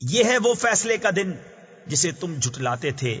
یہ ہے وہ فیصلے کا دن جسے تم جھٹلاتے تھے۔